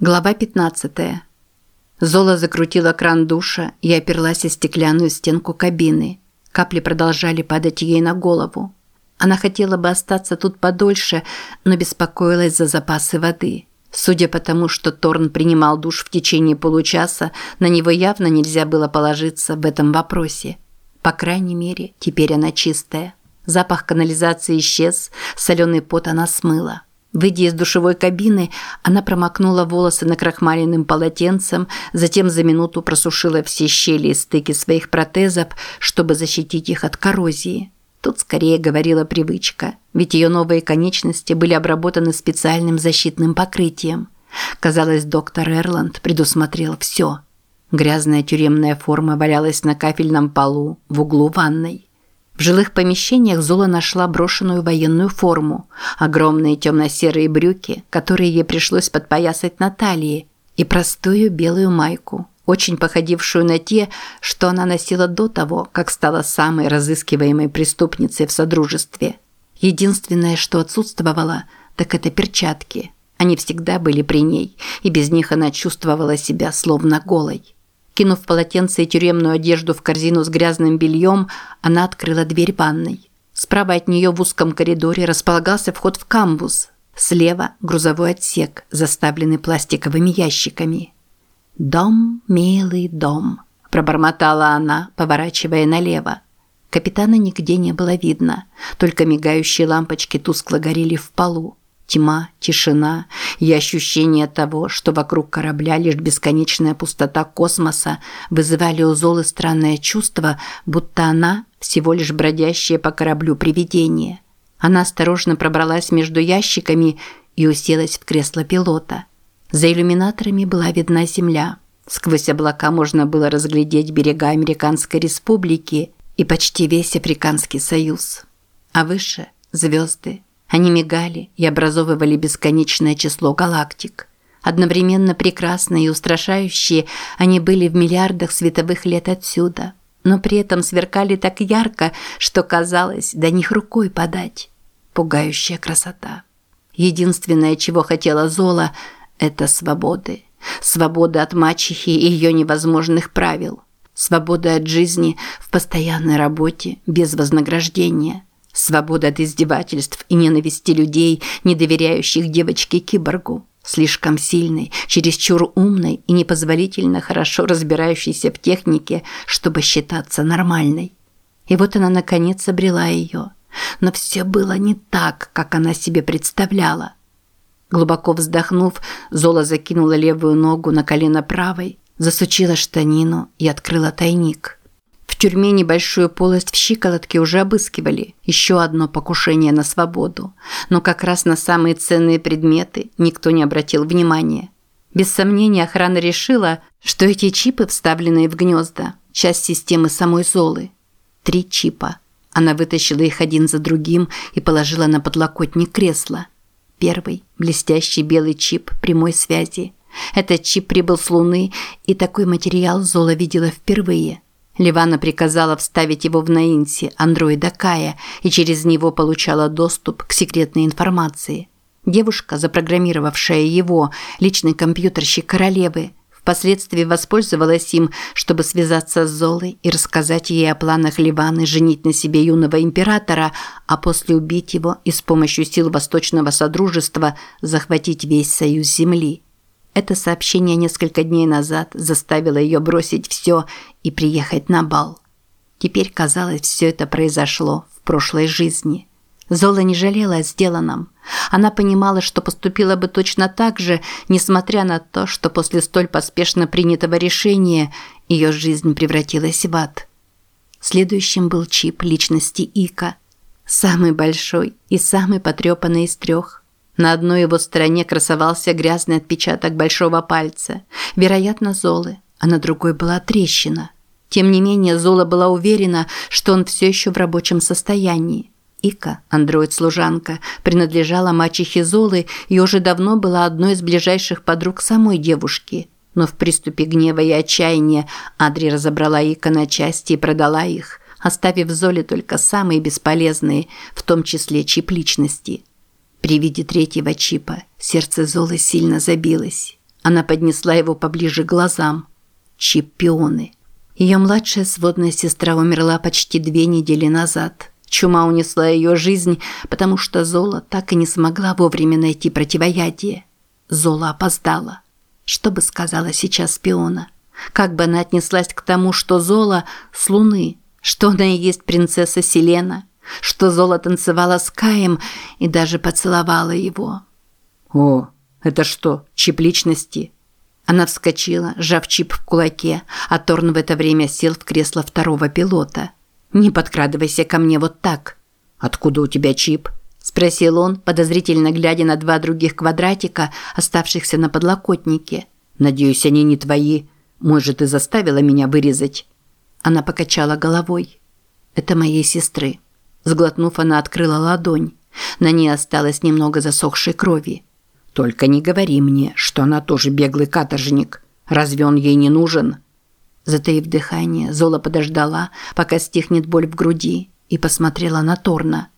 Глава 15. Зола закрутила кран душа и оперлась о стеклянную стенку кабины. Капли продолжали падать ей на голову. Она хотела бы остаться тут подольше, но беспокоилась за запасы воды. Судя по тому, что Торн принимал душ в течение получаса, на него явно нельзя было положиться в этом вопросе. По крайней мере, теперь она чистая. Запах канализации исчез, соленый пот она смыла. Выйдя из душевой кабины, она промокнула волосы накрахмаленным полотенцем, затем за минуту просушила все щели и стыки своих протезов, чтобы защитить их от коррозии. Тут скорее говорила привычка, ведь ее новые конечности были обработаны специальным защитным покрытием. Казалось, доктор Эрланд предусмотрел все. Грязная тюремная форма валялась на кафельном полу в углу ванной. В жилых помещениях Зола нашла брошенную военную форму, огромные темно-серые брюки, которые ей пришлось подпоясать на талии, и простую белую майку, очень походившую на те, что она носила до того, как стала самой разыскиваемой преступницей в Содружестве. Единственное, что отсутствовало, так это перчатки. Они всегда были при ней, и без них она чувствовала себя словно голой. Кинув полотенце и тюремную одежду в корзину с грязным бельем, она открыла дверь ванной. Справа от нее в узком коридоре располагался вход в камбуз. Слева – грузовой отсек, заставленный пластиковыми ящиками. «Дом, милый дом», – пробормотала она, поворачивая налево. Капитана нигде не было видно, только мигающие лампочки тускло горели в полу. Тьма, тишина и ощущение того, что вокруг корабля лишь бесконечная пустота космоса вызывали у Золы странное чувство, будто она всего лишь бродящее по кораблю привидение. Она осторожно пробралась между ящиками и уселась в кресло пилота. За иллюминаторами была видна земля. Сквозь облака можно было разглядеть берега Американской Республики и почти весь Африканский Союз. А выше – звезды, они мигали и образовывали бесконечное число галактик. Одновременно прекрасные и устрашающие, они были в миллиардах световых лет отсюда, но при этом сверкали так ярко, что казалось, до них рукой подать. Пугающая красота. Единственное, чего хотела Зола, это свободы. Свобода от мачехи и ее невозможных правил. Свобода от жизни в постоянной работе, без вознаграждения – Свобода от издевательств и ненависти людей, не доверяющих девочке-киборгу. Слишком сильной, чересчур умной и непозволительно хорошо разбирающейся в технике, чтобы считаться нормальной. И вот она наконец обрела ее. Но все было не так, как она себе представляла. Глубоко вздохнув, Зола закинула левую ногу на колено правой, засучила штанину и открыла тайник. В тюрьме небольшую полость в щиколотке уже обыскивали. Еще одно покушение на свободу. Но как раз на самые ценные предметы никто не обратил внимания. Без сомнения охрана решила, что эти чипы, вставленные в гнезда, часть системы самой Золы. Три чипа. Она вытащила их один за другим и положила на подлокотник кресла. Первый – блестящий белый чип прямой связи. Этот чип прибыл с Луны, и такой материал Зола видела впервые – Ливана приказала вставить его в Наинси, андроида Кая, и через него получала доступ к секретной информации. Девушка, запрограммировавшая его, личный компьютерщик королевы, впоследствии воспользовалась им, чтобы связаться с Золой и рассказать ей о планах Ливаны женить на себе юного императора, а после убить его и с помощью сил Восточного Содружества захватить весь союз Земли. Это сообщение несколько дней назад заставило ее бросить все и приехать на бал. Теперь, казалось, все это произошло в прошлой жизни. Зола не жалела о сделанном. Она понимала, что поступила бы точно так же, несмотря на то, что после столь поспешно принятого решения ее жизнь превратилась в ад. Следующим был чип личности Ика. Самый большой и самый потрепанный из трех – на одной его стороне красовался грязный отпечаток большого пальца, вероятно, Золы, а на другой была трещина. Тем не менее, Зола была уверена, что он все еще в рабочем состоянии. Ика, андроид-служанка, принадлежала мачехе Золы и уже давно была одной из ближайших подруг самой девушки. Но в приступе гнева и отчаяния Адри разобрала Ика на части и продала их, оставив Золе только самые бесполезные, в том числе чип личности – при виде третьего чипа сердце Золы сильно забилось. Она поднесла его поближе к глазам. Чипионы. Ее младшая сводная сестра умерла почти две недели назад. Чума унесла ее жизнь, потому что Зола так и не смогла вовремя найти противоядие. Зола опоздала. Что бы сказала сейчас Пиона? Как бы она отнеслась к тому, что Зола с Луны, что она и есть принцесса Селена, что Зола танцевала с Каем и даже поцеловала его. «О, это что, чип личности?» Она вскочила, сжав чип в кулаке, а Торн в это время сел в кресло второго пилота. «Не подкрадывайся ко мне вот так». «Откуда у тебя чип?» – спросил он, подозрительно глядя на два других квадратика, оставшихся на подлокотнике. «Надеюсь, они не твои. Может, ты заставила меня вырезать?» Она покачала головой. «Это моей сестры». Сглотнув, она открыла ладонь. На ней осталось немного засохшей крови. Только не говори мне, что она тоже беглый каторжник. Разве он ей не нужен? Затаив дыхание, Зола подождала, пока стихнет боль в груди, и посмотрела на Торна.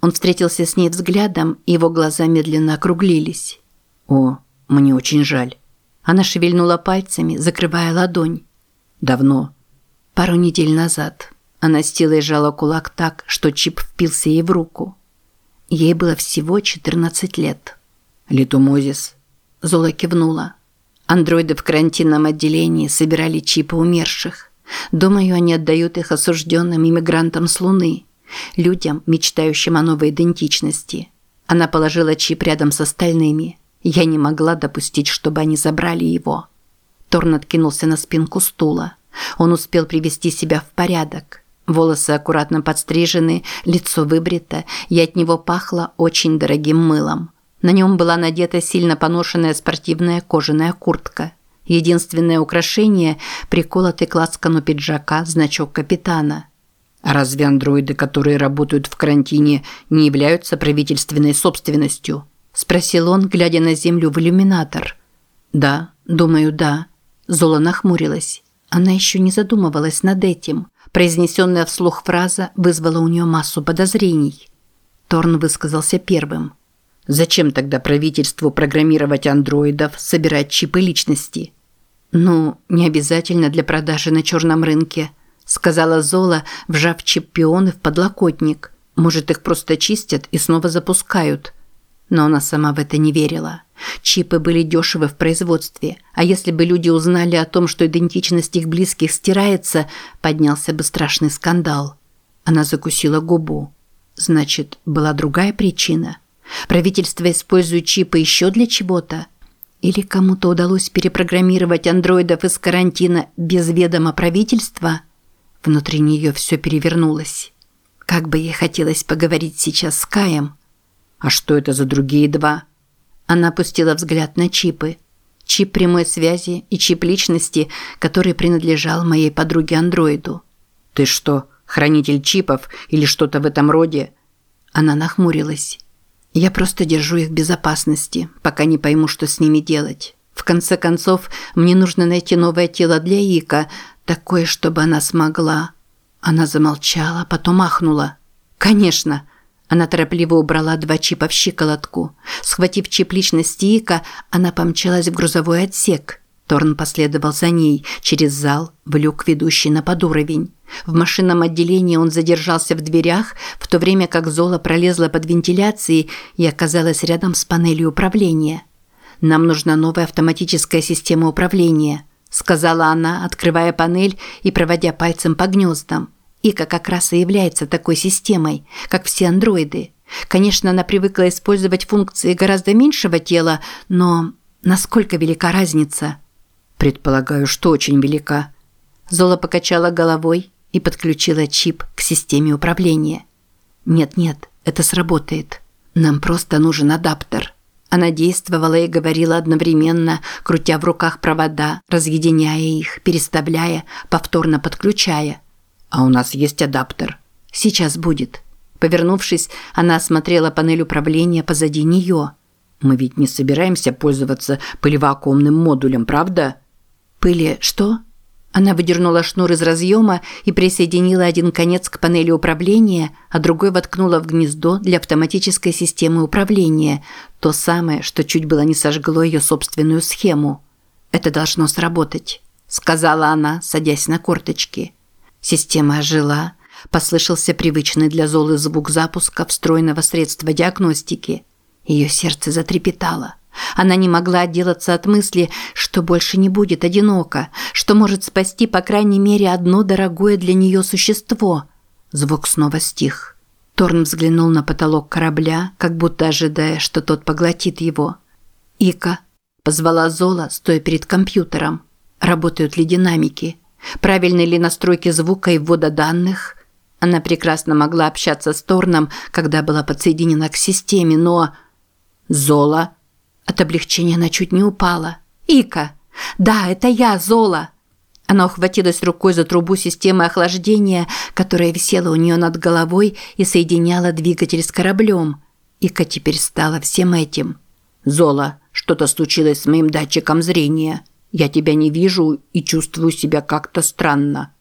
Он встретился с ней взглядом, и его глаза медленно округлились. «О, мне очень жаль». Она шевельнула пальцами, закрывая ладонь. «Давно?» «Пару недель назад». Она с силой сжала кулак так, что чип впился ей в руку. Ей было всего 14 лет. «Литумозис». Зола кивнула. Андроиды в карантинном отделении собирали чипы умерших. Думаю, они отдают их осужденным иммигрантам с Луны, людям, мечтающим о новой идентичности. Она положила чип рядом с остальными. Я не могла допустить, чтобы они забрали его. Торн откинулся на спинку стула. Он успел привести себя в порядок. Волосы аккуратно подстрижены, лицо выбрито, и от него пахло очень дорогим мылом. На нем была надета сильно поношенная спортивная кожаная куртка. Единственное украшение – приколотый к лацкану пиджака значок капитана. А разве андроиды, которые работают в карантине, не являются правительственной собственностью? Спросил он, глядя на землю в иллюминатор. Да, думаю, да. Зола нахмурилась. Она еще не задумывалась над этим. Произнесенная вслух фраза вызвала у нее массу подозрений. Торн высказался первым – Зачем тогда правительству программировать андроидов, собирать чипы личности? Ну, не обязательно для продажи на черном рынке, сказала Зола, вжав чип пионы в подлокотник. Может, их просто чистят и снова запускают. Но она сама в это не верила. Чипы были дешевы в производстве, а если бы люди узнали о том, что идентичность их близких стирается, поднялся бы страшный скандал. Она закусила губу. Значит, была другая причина – Правительство использует чипы еще для чего-то? Или кому-то удалось перепрограммировать андроидов из карантина без ведома правительства? Внутри нее все перевернулось. Как бы ей хотелось поговорить сейчас с Каем. А что это за другие два? Она опустила взгляд на чипы. Чип прямой связи и чип личности, который принадлежал моей подруге-андроиду. Ты что, хранитель чипов или что-то в этом роде? Она нахмурилась. Я просто держу их в безопасности, пока не пойму, что с ними делать. В конце концов, мне нужно найти новое тело для Ика, такое, чтобы она смогла. Она замолчала, потом ахнула. Конечно. Она торопливо убрала два чипа в щиколотку. Схватив чип личности Ика, она помчалась в грузовой отсек. Торн последовал за ней через зал в люк, ведущий на подуровень. В машинном отделении он задержался в дверях, в то время как Зола пролезла под вентиляцией и оказалась рядом с панелью управления. «Нам нужна новая автоматическая система управления», сказала она, открывая панель и проводя пальцем по гнездам. Ика как раз и является такой системой, как все андроиды. Конечно, она привыкла использовать функции гораздо меньшего тела, но насколько велика разница? Предполагаю, что очень велика. Зола покачала головой и подключила чип к системе управления. Нет-нет, это сработает. Нам просто нужен адаптер. Она действовала и говорила одновременно, крутя в руках провода, разъединяя их, переставляя, повторно подключая. А у нас есть адаптер. Сейчас будет. Повернувшись, она осмотрела панель управления позади нее. Мы ведь не собираемся пользоваться пылевакуумным модулем, правда? Пыли что? Она выдернула шнур из разъема и присоединила один конец к панели управления, а другой воткнула в гнездо для автоматической системы управления, то самое, что чуть было не сожгло ее собственную схему. Это должно сработать», – сказала она, садясь на корточки. Система ожила, послышался привычный для Золы звук запуска встроенного средства диагностики. Ее сердце затрепетало. Она не могла отделаться от мысли, что больше не будет одиноко, что может спасти по крайней мере одно дорогое для нее существо. Звук снова стих. Торн взглянул на потолок корабля, как будто ожидая, что тот поглотит его. «Ика», – позвала Зола, стоя перед компьютером. «Работают ли динамики? Правильны ли настройки звука и ввода данных?» Она прекрасно могла общаться с Торном, когда была подсоединена к системе, но... «Зола?» От облегчения она чуть не упала. «Ика! Да, это я, Зола!» Она ухватилась рукой за трубу системы охлаждения, которая висела у нее над головой и соединяла двигатель с кораблем. Ика теперь стала всем этим. «Зола, что-то случилось с моим датчиком зрения. Я тебя не вижу и чувствую себя как-то странно».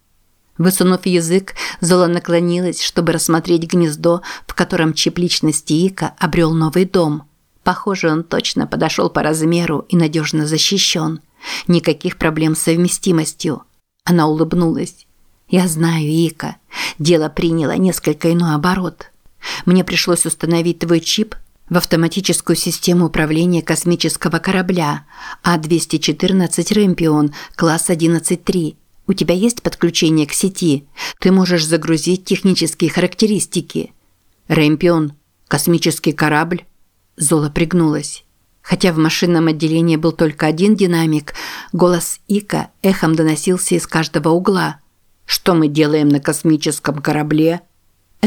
Высунув язык, Зола наклонилась, чтобы рассмотреть гнездо, в котором чип личности Ика обрел новый дом. Похоже, он точно подошел по размеру и надежно защищен. Никаких проблем с совместимостью. Она улыбнулась. «Я знаю, Ика. Дело приняло несколько иной оборот. Мне пришлось установить твой чип в автоматическую систему управления космического корабля А-214 «Рэмпион» класс 11.3. У тебя есть подключение к сети? Ты можешь загрузить технические характеристики. «Рэмпион» – космический корабль? Зола пригнулась. Хотя в машинном отделении был только один динамик, голос Ика эхом доносился из каждого угла. «Что мы делаем на космическом корабле?»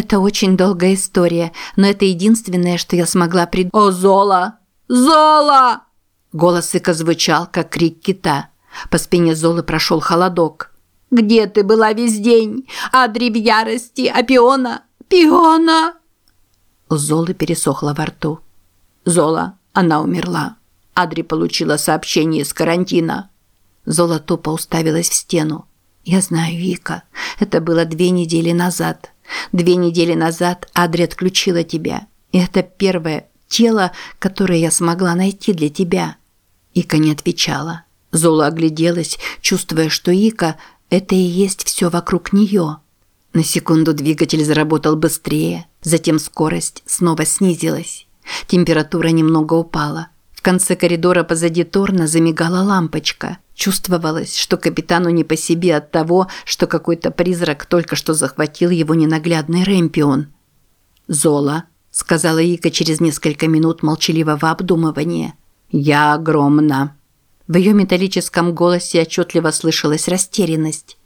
«Это очень долгая история, но это единственное, что я смогла придумать». «О, Зола! Зола!» Голос Ика звучал, как крик кита. По спине Золы прошел холодок. «Где ты была весь день? Адри в ярости, а Пиона? Пиона!» Золы пересохло во рту. «Зола, она умерла. Адри получила сообщение из карантина. Зола тупо уставилась в стену. «Я знаю, Вика. Это было две недели назад. Две недели назад Адри отключила тебя. И это первое тело, которое я смогла найти для тебя». Ика не отвечала. Зола огляделась, чувствуя, что Ика – это и есть все вокруг нее. На секунду двигатель заработал быстрее, затем скорость снова снизилась. Температура немного упала. В конце коридора позади Торна замигала лампочка. Чувствовалось, что капитану не по себе от того, что какой-то призрак только что захватил его ненаглядный Рэмпион. «Зола», – сказала Ика через несколько минут молчаливого обдумывания. «Я огромна». В ее металлическом голосе отчетливо слышалась растерянность.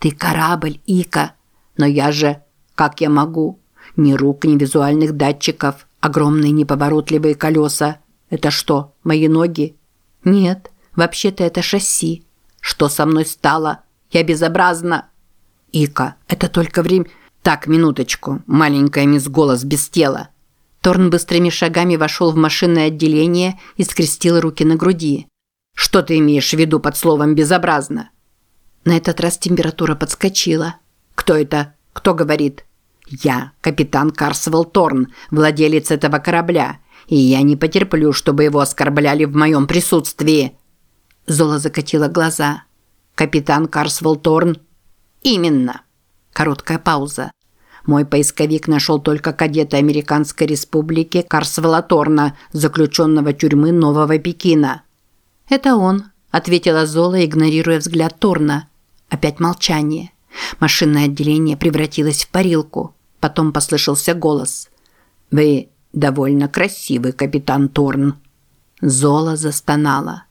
«Ты корабль, Ика. Но я же... Как я могу? Ни рук, ни визуальных датчиков. Огромные неповоротливые колеса. Это что, мои ноги? Нет, вообще-то это шасси. Что со мной стало? Я безобразна. Ика, это только время... Так, минуточку. Маленькая мисс Голос без тела. Торн быстрыми шагами вошел в машинное отделение и скрестил руки на груди. Что ты имеешь в виду под словом «безобразно»? На этот раз температура подскочила. Кто это? Кто говорит? Я капитан Карсвелл Торн, владелец этого корабля, и я не потерплю, чтобы его оскорбляли в моем присутствии. Зола закатила глаза. Капитан Карсвелл Торн? Именно. Короткая пауза. Мой поисковик нашел только кадета Американской республики Карсвелла Торна, заключенного тюрьмы Нового Пекина. «Это он», – ответила Зола, игнорируя взгляд Торна. Опять молчание. Машинное отделение превратилось в парилку. Потом послышался голос. «Вы довольно красивый, капитан Торн». Зола застонала.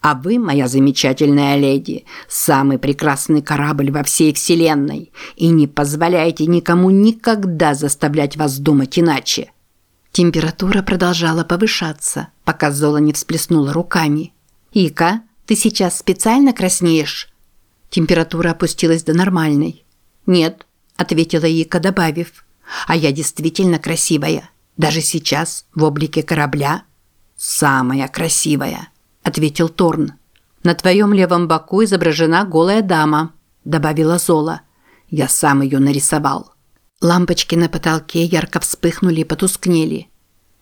«А вы, моя замечательная леди, самый прекрасный корабль во всей вселенной, и не позволяйте никому никогда заставлять вас думать иначе». Температура продолжала повышаться, пока Зола не всплеснула руками. «Ика, ты сейчас специально краснеешь?» Температура опустилась до нормальной. «Нет, ответила Ика, добавив. А я действительно красивая. Даже сейчас, в облике корабля. Самая красивая, ответил Торн. На твоем левом боку изображена голая дама, добавила Зола. Я сам ее нарисовал. Лампочки на потолке ярко вспыхнули и потускнели.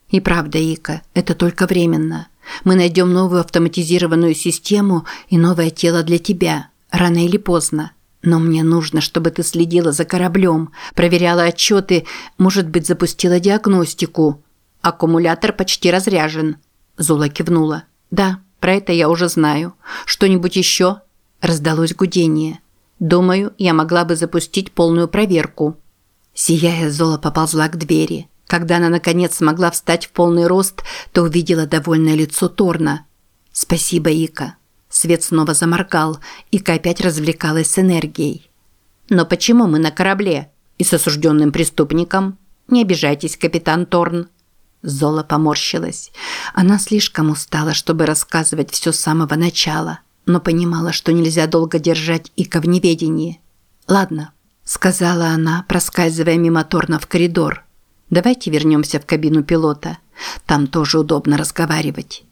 И правда, Ика, это только временно. Мы найдем новую автоматизированную систему и новое тело для тебя, рано или поздно. Но мне нужно, чтобы ты следила за кораблем, проверяла отчеты, может быть, запустила диагностику. Аккумулятор почти разряжен. Зула кивнула. Да, про это я уже знаю. Что-нибудь еще? Раздалось гудение. Думаю, я могла бы запустить полную проверку. Сияя, Зола поползла к двери. Когда она наконец смогла встать в полный рост, то увидела довольное лицо Торна. «Спасибо, Ика». Свет снова заморгал, Ика опять развлекалась с энергией. «Но почему мы на корабле? И с осужденным преступником? Не обижайтесь, капитан Торн». Зола поморщилась. Она слишком устала, чтобы рассказывать все с самого начала, но понимала, что нельзя долго держать Ика в неведении. «Ладно», – сказала она, проскальзывая мимо Торна в коридор – Давайте вернемся в кабину пилота. Там тоже удобно разговаривать.